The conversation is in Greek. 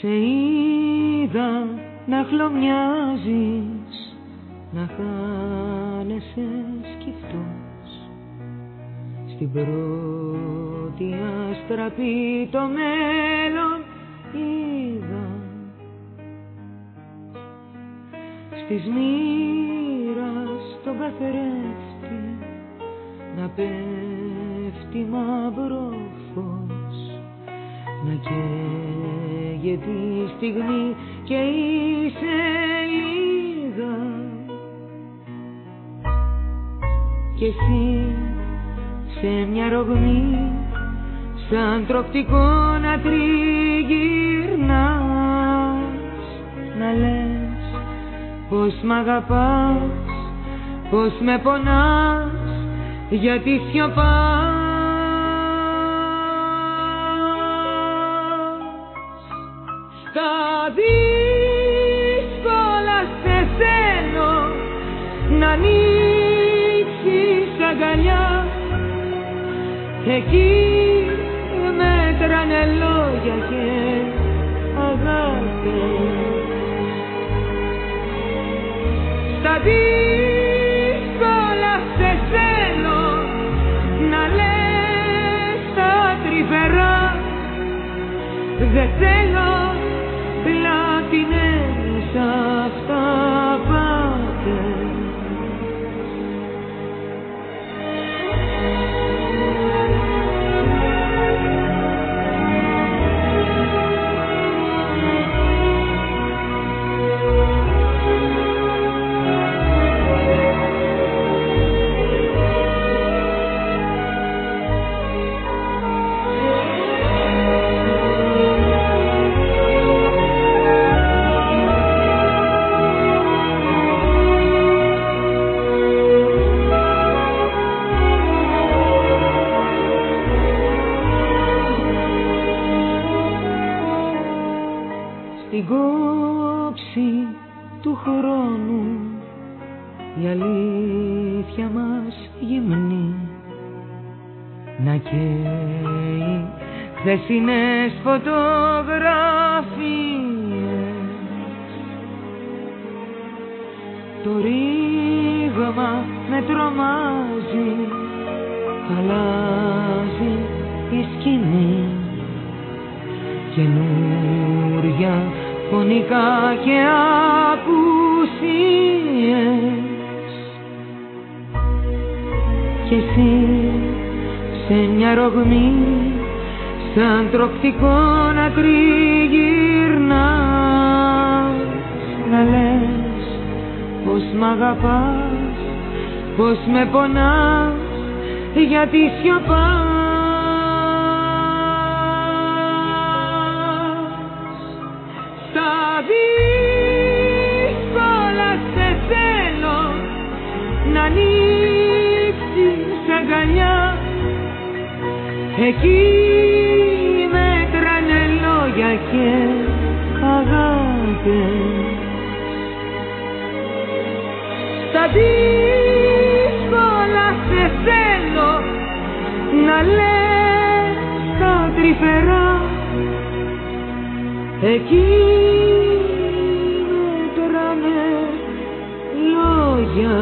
Σε είδα να χλωμιάζεις Να χάνεσαι σκυφτός. Στην πρώτη αστραπή το μέλλον είδα. Στις μοίρας τον καθρέφτη Να πέφτει μαύρο φως Να καίγεται τη στιγμή και είσαι λίγα. Κι εσύ σε μια ρογμή σαν τροπτικό να τριγυρνάς. Να λες πως μ' αγαπάς πως με πονάς γιατί σιωπάς Στα δύσκολα σε θέλω να ανοίξεις αγκαλιά. Εκεί μέτρανε λόγια και αγάπες Στα δύσκολα σε θέλω να λες τα τρυφερά. Δεν θέλω πλατινές αυτά η αλήθεια μας γυμνή να καίει χθεσινές φωτογραφίες. Το ρήγμα με τρομάζει. Αλλάζει η σκηνή. Καινούρια φωνικά και απουσίες κι εσύ σε μια ρογμή σαν τροκτικό να τριγυρνάς να λες πως μ' αγαπάς πως με πονάς γιατί σιωπάς. Στα δύσκολα σε θέλω να ανοίξεις αγκαλιά. Εκεί μέτρανε λόγια και αγάπες Στα δύσκολα σε θέλω να λες τα τρυφερά. Εκεί μέτρανε λόγια.